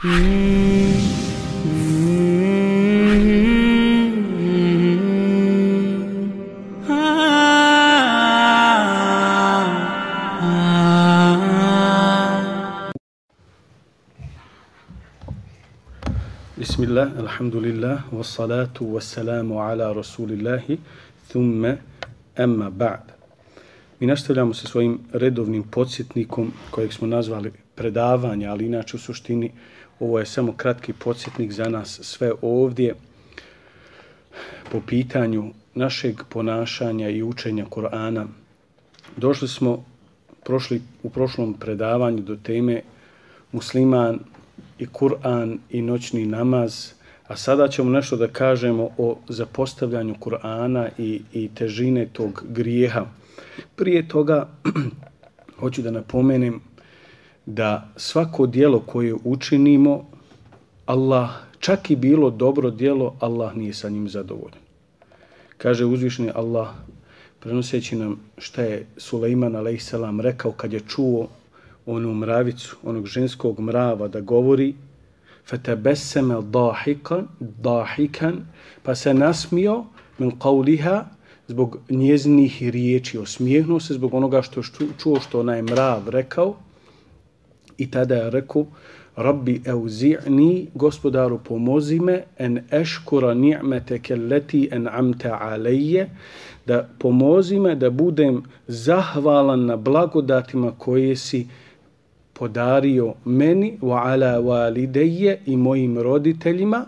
Bismillah, alhamdulillah, wassalatu wassalamu ala rasulillahi, ثم أما ba'd. Mi nastavljamo sa svojim redovnim podsjetnikom kojeg smo nazvali predavanje, ali inače u suštini ovo je samo kratki podsjetnik za nas sve ovdje po pitanju našeg ponašanja i učenja Korana. Došli smo prošli, u prošlom predavanju do teme musliman i Kur'an i noćni namaz, a sada ćemo nešto da kažemo o zapostavljanju Kur'ana i, i težine tog grijeha. Prije toga hoću da napomenem da svako dijelo koje učinimo, Allah, čak i bilo dobro dijelo, Allah nije sa njim zadovoljan. Kaže uzvišni Allah, prenoseći nam šta je Suleiman a.s. rekao kad je čuo onu mravicu, onog ženskog mrava da govori فَتَبَسَّمَ dahikan, dahikan, pa se nasmio min qavliha zbog njeznih riječi, osmijehnuo se zbog onoga što čuo što ona mrav rekao i tada je rekao Rabbi euzi'ni, gospodaru pomozi me, en eškura ni'mete kelleti en amte alejje, da pomozi me da budem zahvalan na blagodatima koje si podario meni wa ala walideje i mojim roditeljima.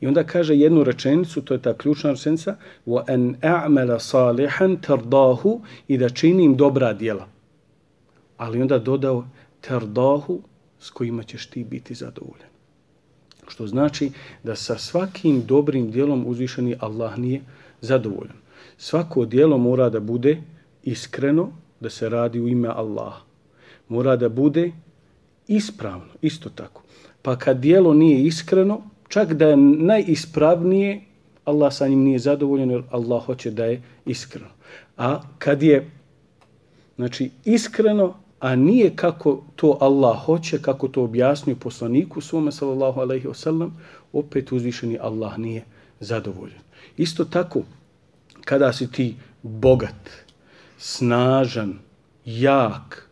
I onda kaže jednu rečenicu to je ta ključna rečenica wa an a'mala salihan tardahu i da činim dobra djela. Ali onda dodao terdahu, s kojima ćeš ti biti zadovoljan što znači da sa svakim dobrim djelom uzvišeni Allah nije zadovoljan svako djelo mora da bude iskreno da se radi u ime Allaha mora da bude ispravno, isto tako. Pa kad dijelo nije iskreno, čak da je najispravnije, Allah sa njim nije zadovoljen jer Allah hoće da je iskreno. A kad je znači, iskreno, a nije kako to Allah hoće, kako to objasnio poslaniku svome, sallallahu alaihi wasallam, opet uzvišeni Allah nije zadovoljen. Isto tako, kada si ti bogat, snažan, jak,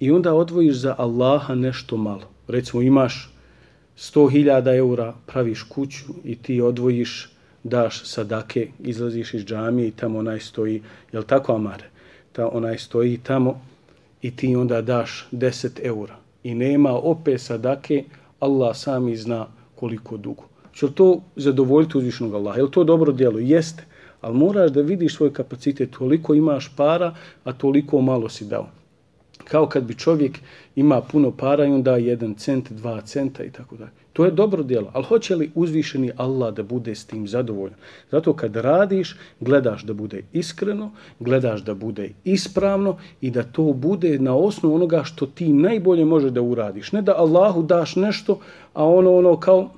i onda odvojiš za Allaha nešto malo. Recimo imaš 100.000 eura, praviš kuću i ti odvojiš, daš sadake, izlaziš iz džamije i tamo onaj stoji, jel tako Amare? Ta onaj stoji tamo i ti onda daš 10 eura. I nema opet sadake, Allah sami zna koliko dugo. Če to zadovoljiti uzvišnog Allaha? Je to dobro djelo? Jeste. Ali moraš da vidiš svoj kapacitet. Toliko imaš para, a toliko malo si dao kao kad bi čovjek ima puno para i onda jedan cent, dva centa i tako dalje. To je dobro djelo, ali hoće li uzvišeni Allah da bude s tim zadovoljan? Zato kad radiš, gledaš da bude iskreno, gledaš da bude ispravno i da to bude na osnovu onoga što ti najbolje može da uradiš. Ne da Allahu daš nešto, a ono ono kao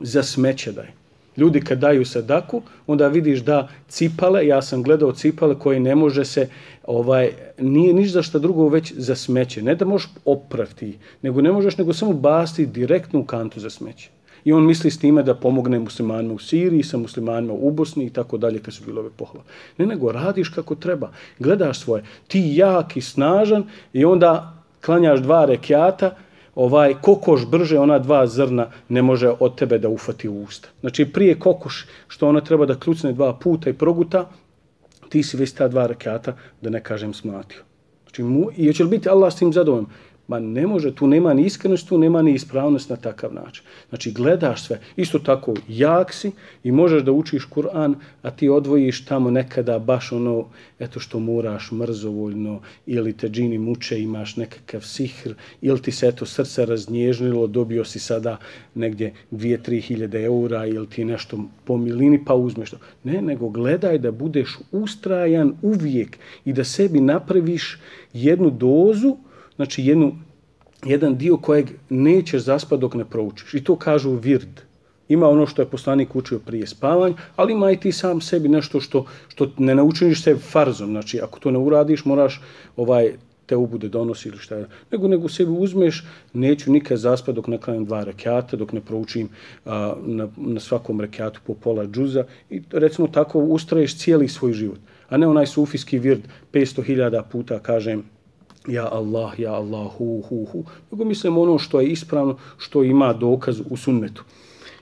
za smeće daj. Ljudi kad daju sadaku, onda vidiš da cipale, ja sam gledao cipale koje ne može se, ovaj nije niš za što drugo već za smeće. Ne da možeš oprati, nego ne možeš nego samo basti direktno u kantu za smeće. I on misli s time da pomogne muslimanima u Siriji, sa muslimanima u Bosni i tako dalje, kad su bilo ove pohvala. Ne, nego radiš kako treba. Gledaš svoje. Ti jak i snažan i onda klanjaš dva rekiata, ovaj kokoš brže ona dva zrna ne može od tebe da ufati u usta. Znači prije kokoš što ona treba da kljucne dva puta i proguta, ti si već ta dva rekata da ne kažem smatio. Znači mu, i hoće li biti Allah s tim zadovoljom? Ma ne može, tu nema ni iskrenost, tu nema ni ispravnost na takav način. Znači gledaš sve, isto tako jak si i možeš da učiš Kur'an, a ti odvojiš tamo nekada baš ono, eto što moraš mrzovoljno, ili te džini muče, imaš nekakav sihr, ili ti se eto srce raznježnilo, dobio si sada negdje dvije, tri hiljade eura, ili ti nešto po milini, pa uzmeš to. Ne, nego gledaj da budeš ustrajan uvijek i da sebi napraviš jednu dozu, znači jednu, jedan dio kojeg nećeš zaspati dok ne proučiš. I to kažu vird. Ima ono što je poslanik učio prije spavanja, ali ima i ti sam sebi nešto što, što ne naučiš se farzom. Znači, ako to ne uradiš, moraš ovaj te ubude donosi ili šta je. Nego, nego sebi uzmeš, neću nikad zaspati dok ne klanim dva rekiata, dok ne proučim a, na, na svakom rekiatu po pola džuza i recimo tako ustraješ cijeli svoj život. A ne onaj sufijski vird 500.000 puta kažem ja Allah, ja Allah, hu, hu, hu. Nego mislim ono što je ispravno, što ima dokaz u sunnetu.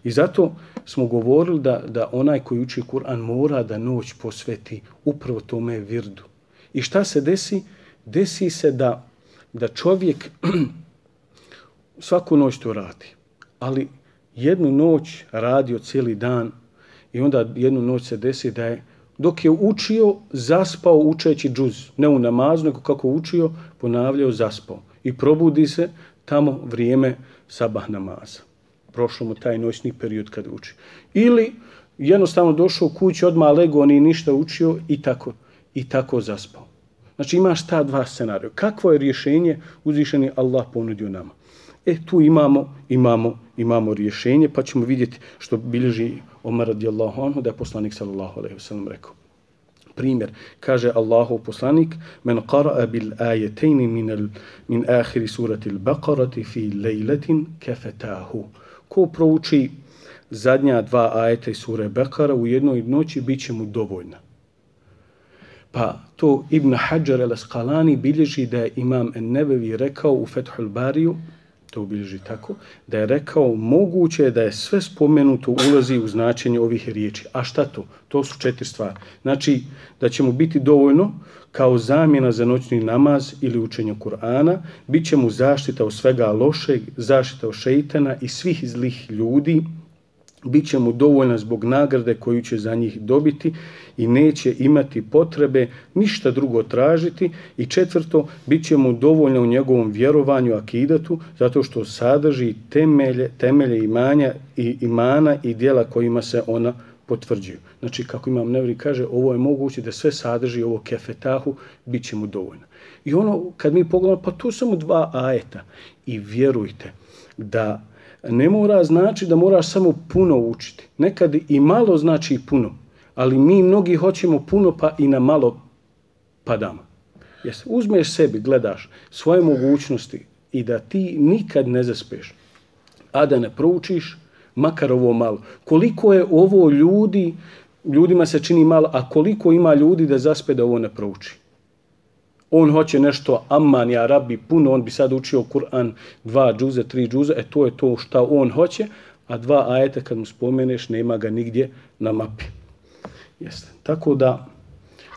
I zato smo govorili da, da onaj koji uči Kur'an mora da noć posveti upravo tome virdu. I šta se desi? Desi se da, da čovjek svaku noć to radi. Ali jednu noć radio cijeli dan i onda jednu noć se desi da je dok je učio, zaspao učeći džuz. Ne u namazu, nego kako učio, ponavljao, zaspao. I probudi se tamo vrijeme sabah namaza prošlo mu taj noćni period kad uči. Ili jednostavno došao u kući, odmah lego, ni ništa učio i tako, i tako zaspao. Znači imaš ta dva scenarija. Kakvo je rješenje uzvišeni Allah ponudio nama? E, tu imamo, imamo, imamo rješenje, pa ćemo vidjeti što bilježi Omar radijallahu anhu, da je poslanik sallallahu alaihi wasallam rekao. Primjer, kaže Allahov poslanik, men qara'a bil ajetejni min, al, min ahiri surati al-Baqarati fi lejletin kefetahu ko prouči zadnja dva ajeta iz sure Bekara u jednoj noći, bit će mu dovoljna. Pa to Ibn Hajar el-Asqalani bilježi da je imam Nebevi rekao u Fethul Bariju, to bilježi tako, da je rekao moguće da je sve spomenuto ulazi u značenje ovih riječi. A šta to? To su četiri stvari. Znači da će mu biti dovoljno kao zamjena za noćni namaz ili učenje Kur'ana, bit će mu zaštita od svega lošeg, zaštita od šeitana i svih zlih ljudi, bit će mu dovoljna zbog nagrade koju će za njih dobiti i neće imati potrebe ništa drugo tražiti i četvrto, bit će mu dovoljna u njegovom vjerovanju akidatu zato što sadrži temelje, temelje imanja i imana i dijela kojima se ona potvrđuju. Znači, kako imam nevri kaže, ovo je moguće da sve sadrži ovo kefetahu, bit će mu dovoljno. I ono, kad mi pogledamo, pa tu samo dva ajeta. I vjerujte da ne mora znači da moraš samo puno učiti. Nekad i malo znači puno. Ali mi mnogi hoćemo puno pa i na malo padamo. Jes, uzmeš sebi, gledaš svoje mogućnosti i da ti nikad ne zaspeš, a da ne proučiš, makar ovo malo. Koliko je ovo ljudi, ljudima se čini malo, a koliko ima ljudi da zaspe da ovo ne prouči? On hoće nešto, aman, ja rabi, puno, on bi sad učio Kur'an, dva džuze, tri džuze, e to je to šta on hoće, a dva ajeta kad mu spomeneš, nema ga nigdje na mapi. Jeste. Tako da,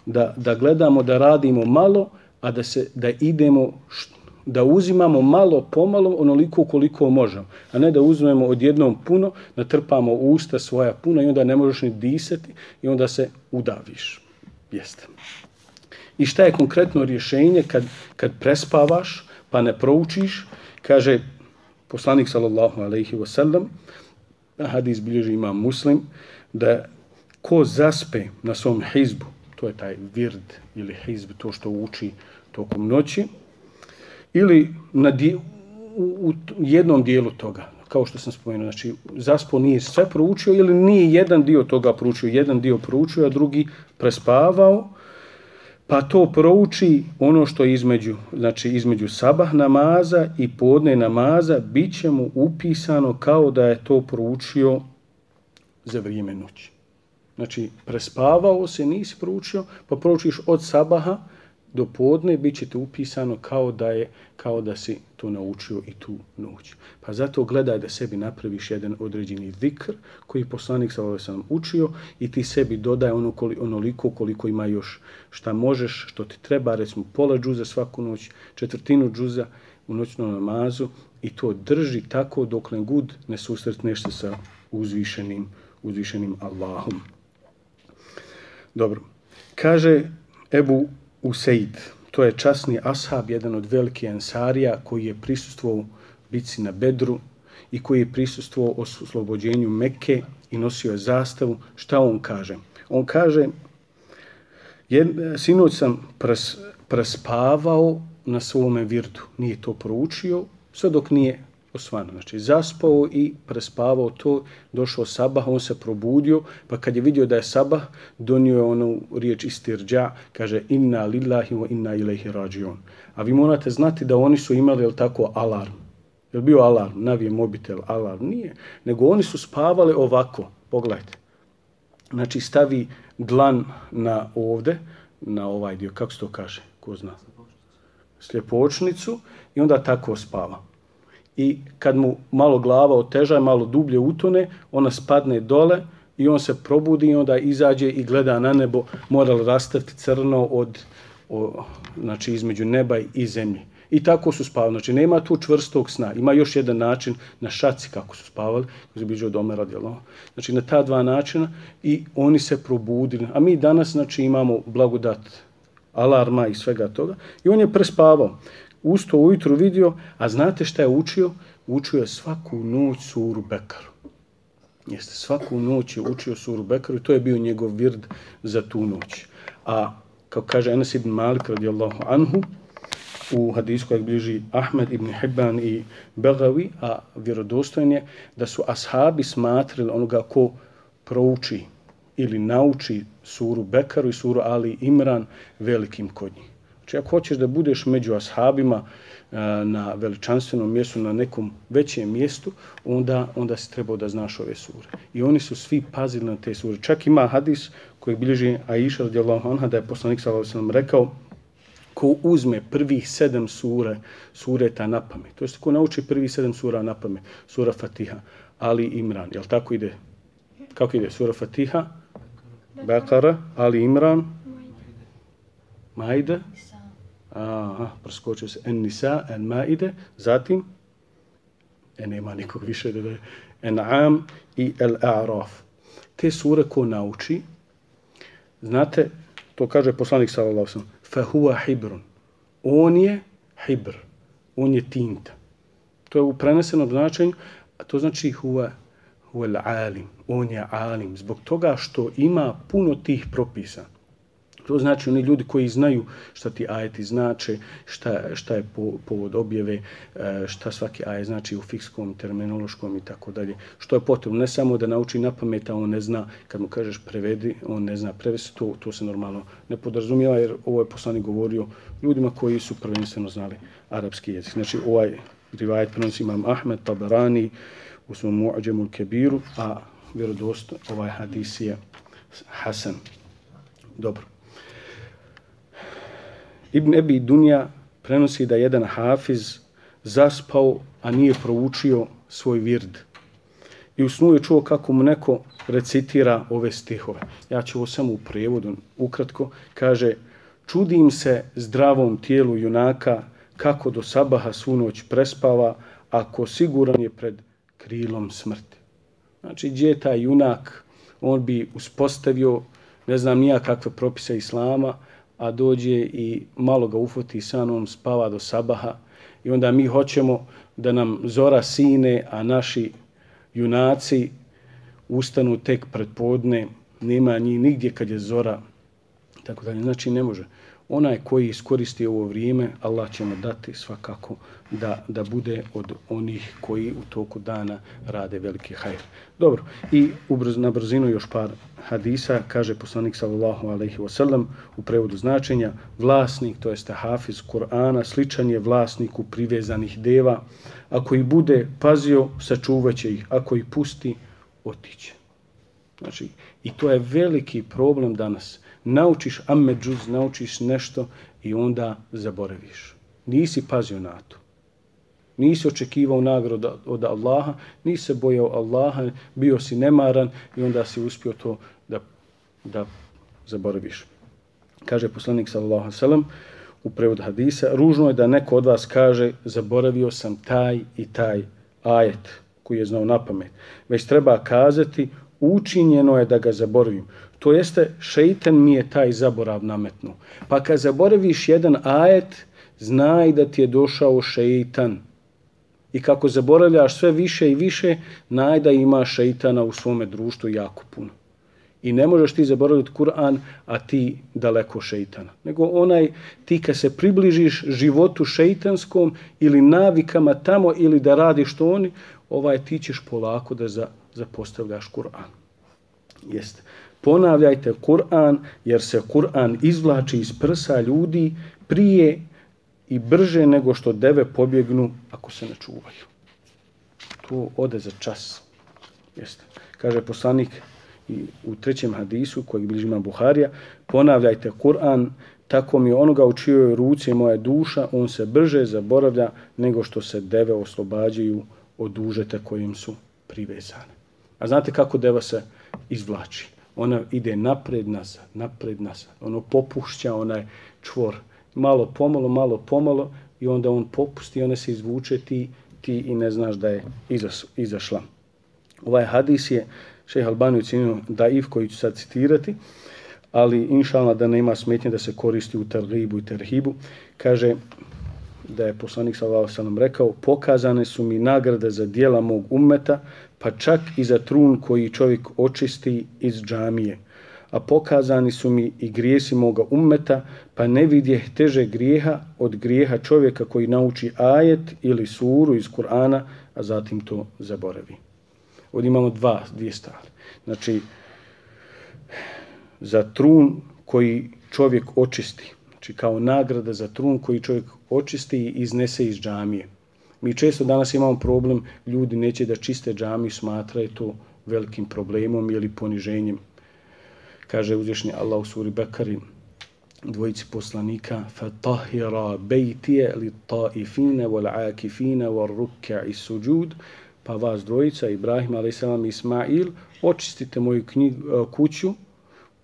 da, da gledamo, da radimo malo, a da se da idemo da uzimamo malo pomalo onoliko koliko možemo, a ne da uzmemo odjednom puno, natrpamo usta svoja puno i onda ne možeš ni disati i onda se udaviš. Jeste. I šta je konkretno rješenje kad, kad prespavaš pa ne proučiš, kaže poslanik sallallahu alaihi wasallam, hadis bilježi ima muslim, da ko zaspe na svom hizbu, to je taj vird ili hizb, to što uči tokom noći, ili na di, u, u jednom dijelu toga, kao što sam spomenuo, znači zaspo nije sve proučio ili nije jedan dio toga proučio, jedan dio proučio, a drugi prespavao, pa to prouči ono što je između, znači između sabah namaza i podne namaza, bit će mu upisano kao da je to proučio za vrijeme noći. Znači, prespavao se, nisi proučio, pa proučiš od sabaha, do podne bit će upisano kao da je kao da si to naučio i tu noć. Pa zato gledaj da sebi napraviš jedan određeni zikr koji poslanik sa ove sam učio i ti sebi dodaj ono koli, onoliko koliko ima još šta možeš, što ti treba, recimo pola džuza svaku noć, četvrtinu džuza u noćnom namazu i to drži tako dok ne gud ne susretneš se sa uzvišenim, uzvišenim Allahom. Dobro. Kaže Ebu Useid, to je časni ashab, jedan od velike ansarija koji je prisustvovao bici na Bedru i koji je prisustvovao oslobođenju Mekke i nosio je zastavu. Šta on kaže? On kaže, jed, sinoć sam pras, prespavao na svome virdu. Nije to proučio, sve dok nije osvano. Znači, zaspao i prespavao to, došao sabah, on se probudio, pa kad je vidio da je sabah, donio je onu riječ istirđa, kaže inna lillahi wa inna ilaihi rađion. A vi morate znati da oni su imali, jel tako, alarm. Je bio alarm? Navije mobitel, alarm? Nije. Nego oni su spavali ovako. Pogledajte. Znači, stavi dlan na ovde, na ovaj dio, kako se to kaže, ko zna? Sljepočnicu i onda tako spava i kad mu malo glava oteža, malo dublje utone, ona spadne dole i on se probudi i onda izađe i gleda na nebo, mora li rastati crno od, o, znači između neba i zemlje. I tako su spavali. Znači, nema tu čvrstog sna. Ima još jedan način na šaci kako su spavali, koji su biđe od Omera djelo. Ono? Znači, na ta dva načina i oni se probudili. A mi danas, znači, imamo blagodat alarma i svega toga. I on je prespavao usto ujutru vidio, a znate šta je učio? Učio je svaku noć suru Bekaru. Jeste, svaku noć je učio suru Bekaru i to je bio njegov vird za tu noć. A, kao kaže Enes ibn Malik radijallahu anhu, u hadisku kojeg bliži Ahmed ibn Hibban i Begavi, a vjerodostojen je da su ashabi smatrali onoga ko prouči ili nauči suru Bekaru i suru Ali Imran velikim kod njih. Znači, ako hoćeš da budeš među ashabima eh, na veličanstvenom mjestu, na nekom većem mjestu, onda, onda si trebao da znaš ove sure. I oni su svi pazili na te sure. Čak ima hadis koji bilježi Aisha radijallahu anha da je poslanik sallallahu alejhi rekao ko uzme prvih sedam sure, sureta na pamet. To jest ko nauči prvih sedam sura na pamet. Sura Fatiha, Ali Imran. Jel tako ide? Kako ide? Sura Fatiha, Bekara, Ali Imran, Majda, Aha, preskočio se en nisa, en maide, zatim, e nema nikog više da en am i el a'raf. Te sure ko nauči, znate, to kaže poslanik sallallahu sallam, fa huwa hibrun. On je hibr, on je tinta. To je u prenesenom značenju, a to znači huwa, huwa alim, on je alim, zbog toga što ima puno tih propisa. To znači oni ljudi koji znaju šta ti ajeti znače, šta, šta je po, povod objave, e, šta svaki ajet znači u fikskom, terminološkom i tako dalje. Što je potrebno, ne samo da nauči na pamet, on ne zna, kad mu kažeš prevedi, on ne zna prevesti, to, to se normalno ne podrazumijeva, jer ovo je poslanik govorio ljudima koji su prvenstveno znali arapski jezik. Znači ovaj rivajet prenosi imam Ahmed Tabarani u svom mu'ađemu kebiru, a vjerodost ovaj hadis je Hasan. Dobro. Ibn Ebi Dunja prenosi da jedan hafiz zaspao, a nije proučio svoj vird. I u snu je čuo kako mu neko recitira ove stihove. Ja ću ovo samo u prijevodu ukratko. Kaže, čudim se zdravom tijelu junaka kako do sabaha svu noć prespava, ako siguran je pred krilom smrti. Znači, gdje je taj junak? On bi uspostavio, ne znam nija kakve propise islama, a dođe i malo ga ufoti san, on spava do sabaha i onda mi hoćemo da nam zora sine, a naši junaci ustanu tek pred podne, nema njih nigdje kad je zora, tako da znači ne može onaj koji iskoristi ovo vrijeme, Allah će mu dati svakako da, da bude od onih koji u toku dana rade veliki hajr. Dobro, i ubrz, na brzinu još par hadisa, kaže poslanik sallallahu alaihi wasallam u prevodu značenja, vlasnik, to jeste hafiz Kur'ana, sličan je vlasniku privezanih deva, ako ih bude pazio, sačuvaće ih, ako ih pusti, otiće. Znači, i to je veliki problem danas naučiš ameđuz, naučiš nešto i onda zaboraviš. Nisi pazio na to. Nisi očekivao nagroda od Allaha, nisi se bojao Allaha, bio si nemaran i onda si uspio to da, da zaboraviš. Kaže poslanik sallallahu sallam u prevodu hadisa, ružno je da neko od vas kaže zaboravio sam taj i taj ajet koji je znao na pamet. Već treba kazati učinjeno je da ga zaboravim. To jeste, šeitan mi je taj zaborav nametnu. Pa kad zaboraviš jedan ajet, znaj da ti je došao šeitan. I kako zaboravljaš sve više i više, naj da ima šeitana u svome društvu jako puno. I ne možeš ti zaboraviti Kur'an, a ti daleko šeitana. Nego onaj, ti kad se približiš životu šeitanskom ili navikama tamo ili da radiš što oni, ovaj ti ćeš polako da za, zapostavljaš Kur'an. Jeste. Ponavljajte Kur'an, jer se Kur'an izvlači iz prsa ljudi prije i brže nego što deve pobjegnu ako se ne čuvaju. To ode za čas. Jeste. Kaže poslanik i u trećem hadisu kojeg bliži ima Buharija, ponavljajte Kur'an, tako mi onoga u čijoj ruci moja duša, on se brže zaboravlja nego što se deve oslobađaju od dužeta kojim su privezane. A znate kako deva se izvlači? Ona ide napred nazad, napred nazad. Ono popušća onaj čvor. Malo pomalo, malo pomalo i onda on popusti i ona se izvuče ti, ti i ne znaš da je izašla. Ovaj hadis je šeha Albani ucijenio daif koji ću sad citirati, ali inšalna da nema smetnje da se koristi u terhibu i terhibu. Kaže da je poslanik sallallahu alejhi ve sellem rekao pokazane su mi nagrade za dijela mog ummeta, pa čak i za trun koji čovjek očisti iz džamije. A pokazani su mi i grijesi moga ummeta, pa ne vidje teže grijeha od grijeha čovjeka koji nauči ajet ili suru iz Kur'ana, a zatim to zaboravi. Ovdje imamo dva, dvije stvari. Znači, za trun koji čovjek očisti, znači kao nagrada za trun koji čovjek očisti i iznese iz džamije. Mi često danas imamo problem, ljudi neće da čiste džami, smatraju to velikim problemom ili poniženjem. Kaže uzvišnji Allah u suri Bekari, dvojici poslanika, فَتَحِرَا بَيْتِيَ لِتَّاِفِينَ rukja i suđud Pa vas dvojica, Ibrahim, i Isma'il, očistite moju knjigu, eh, kuću,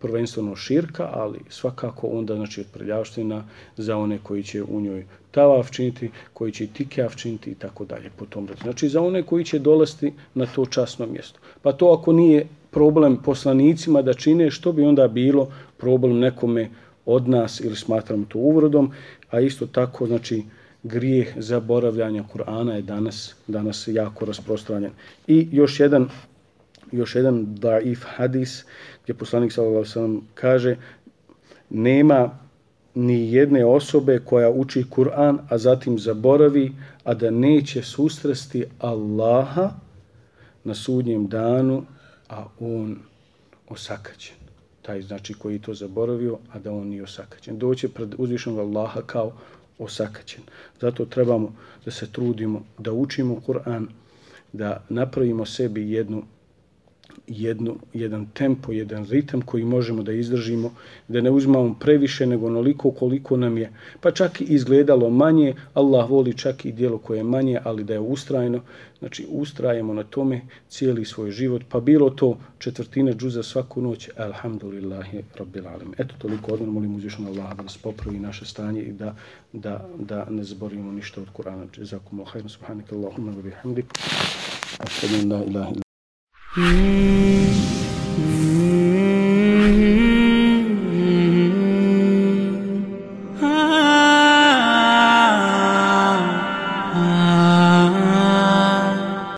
prvenstveno širka, ali svakako onda znači od prljavština za one koji će u njoj tavav činiti, koji će tikeav činiti i tako dalje po tom redu. Znači za one koji će dolasti na to časno mjesto. Pa to ako nije problem poslanicima da čine, što bi onda bilo problem nekome od nas ili smatramo to uvrodom, a isto tako znači grijeh zaboravljanja Kur'ana je danas danas jako rasprostranjen. I još jedan još jedan daif hadis gdje poslanik sallallahu alejhi kaže nema ni jedne osobe koja uči Kur'an a zatim zaboravi a da neće susresti Allaha na sudnjem danu a on osakaćen taj znači koji to zaboravio a da on nije osakaćen doće pred uzvišenog Allaha kao osakaćen. Zato trebamo da se trudimo, da učimo Kur'an, da napravimo sebi jednu jednu, jedan tempo, jedan ritam koji možemo da izdržimo, da ne uzmamo previše nego onoliko koliko nam je, pa čak i izgledalo manje, Allah voli čak i dijelo koje je manje, ali da je ustrajno, znači ustrajemo na tome cijeli svoj život, pa bilo to četvrtine džuza svaku noć, alhamdulillahi rabbil alim. Eto toliko odmah, molim uzvišan Allah da nas popravi naše stanje i da, da, da ne zaborimo ništa od Kur'ana. Jazakum Allah, subhanakallahumma wa bihamdik. La ilaha 嗯。